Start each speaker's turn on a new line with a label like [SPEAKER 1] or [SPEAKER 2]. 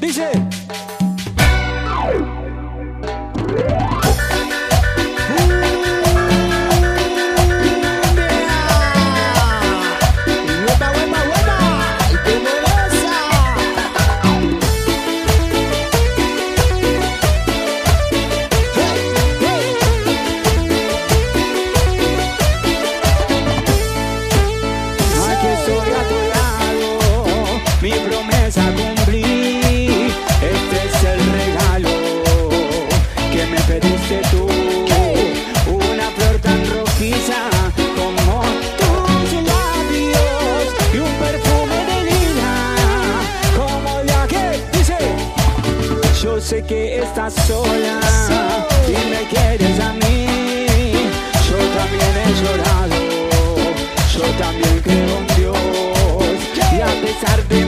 [SPEAKER 1] Dice. Tú. Una flor tan rojiza como tus labios y un perfume de lila como la que dice. Yo sé que estás sola y me quieres a mí. Yo también he llorado, yo también creo en Dios. Y a pesar de